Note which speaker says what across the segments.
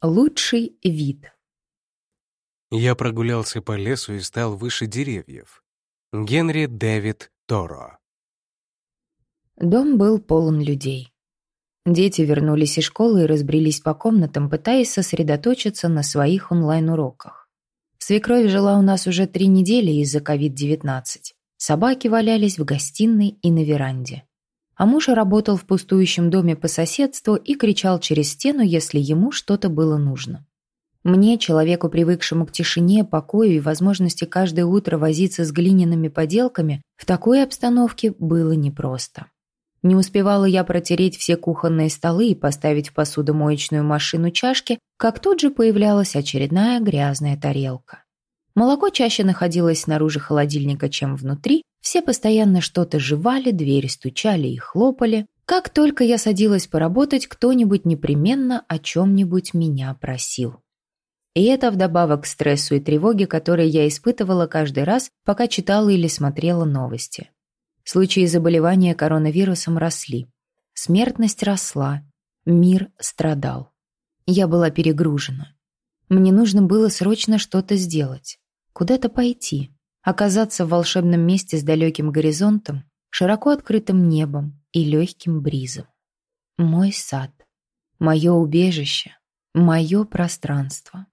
Speaker 1: Лучший вид.
Speaker 2: Я прогулялся по лесу и стал выше деревьев. Генри Дэвид Торо.
Speaker 1: Дом был полон людей. Дети вернулись из школы и разбрелись по комнатам, пытаясь сосредоточиться на своих онлайн-уроках. Свекровь жила у нас уже три недели из-за COVID-19. Собаки валялись в гостиной и на веранде а муж работал в пустующем доме по соседству и кричал через стену, если ему что-то было нужно. Мне, человеку, привыкшему к тишине, покою и возможности каждое утро возиться с глиняными поделками, в такой обстановке было непросто. Не успевала я протереть все кухонные столы и поставить в посудомоечную машину чашки, как тут же появлялась очередная грязная тарелка. Молоко чаще находилось снаружи холодильника, чем внутри, все постоянно что-то жевали, двери стучали и хлопали. Как только я садилась поработать, кто-нибудь непременно о чем-нибудь меня просил. И это вдобавок к стрессу и тревоге, которые я испытывала каждый раз, пока читала или смотрела новости. Случаи заболевания коронавирусом росли. Смертность росла. Мир страдал. Я была перегружена. Мне нужно было срочно что-то сделать. Куда-то пойти, оказаться в волшебном месте с далеким горизонтом, широко открытым небом и легким бризом. Мой сад, мое убежище, мое пространство.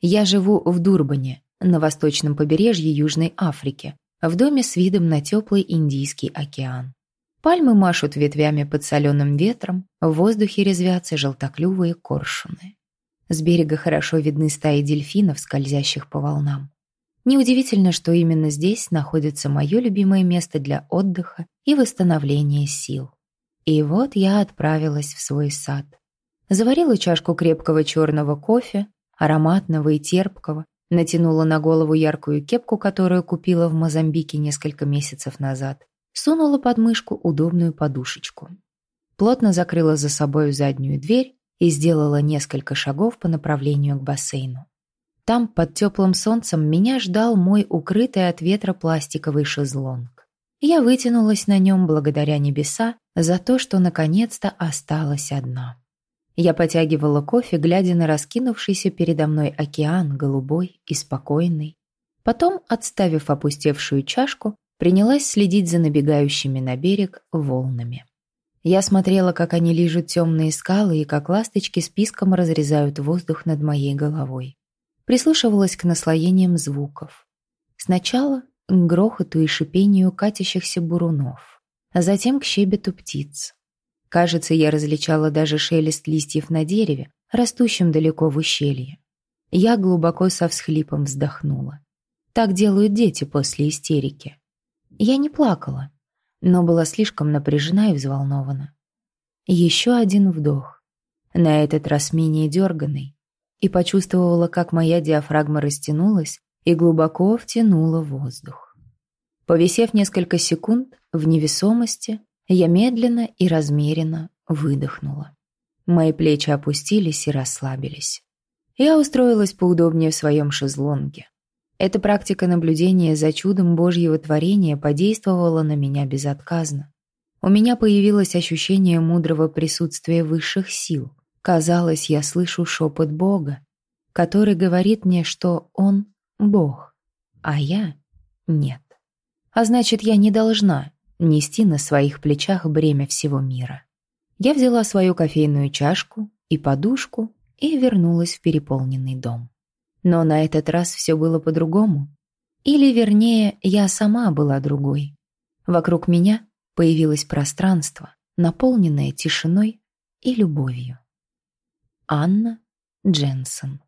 Speaker 1: Я живу в Дурбане, на восточном побережье Южной Африки, в доме с видом на теплый Индийский океан. Пальмы машут ветвями под соленым ветром, в воздухе резвятся желтоклювые коршуны. С берега хорошо видны стаи дельфинов, скользящих по волнам. Неудивительно, что именно здесь находится мое любимое место для отдыха и восстановления сил. И вот я отправилась в свой сад. Заварила чашку крепкого черного кофе, ароматного и терпкого, натянула на голову яркую кепку, которую купила в Мозамбике несколько месяцев назад, сунула под мышку удобную подушечку. Плотно закрыла за собой заднюю дверь и сделала несколько шагов по направлению к бассейну. Там, под теплым солнцем, меня ждал мой укрытый от ветра пластиковый шезлонг. Я вытянулась на нем благодаря небеса за то, что наконец-то осталась одна. Я потягивала кофе, глядя на раскинувшийся передо мной океан, голубой и спокойный. Потом, отставив опустевшую чашку, принялась следить за набегающими на берег волнами. Я смотрела, как они лижут темные скалы и как ласточки списком разрезают воздух над моей головой прислушивалась к наслоениям звуков. Сначала к грохоту и шипению катящихся бурунов, а затем к щебету птиц. Кажется, я различала даже шелест листьев на дереве, растущем далеко в ущелье. Я глубоко со всхлипом вздохнула. Так делают дети после истерики. Я не плакала, но была слишком напряжена и взволнована. Еще один вдох, на этот раз менее дерганный, и почувствовала, как моя диафрагма растянулась и глубоко втянула воздух. Повисев несколько секунд в невесомости, я медленно и размеренно выдохнула. Мои плечи опустились и расслабились. Я устроилась поудобнее в своем шезлонге. Эта практика наблюдения за чудом Божьего творения подействовала на меня безотказно. У меня появилось ощущение мудрого присутствия высших сил. Казалось, я слышу шепот Бога, который говорит мне, что Он — Бог, а я — нет. А значит, я не должна нести на своих плечах бремя всего мира. Я взяла свою кофейную чашку и подушку и вернулась в переполненный дом. Но на этот раз все было по-другому. Или, вернее, я сама была другой. Вокруг меня появилось пространство, наполненное тишиной и любовью. Анна Дженсен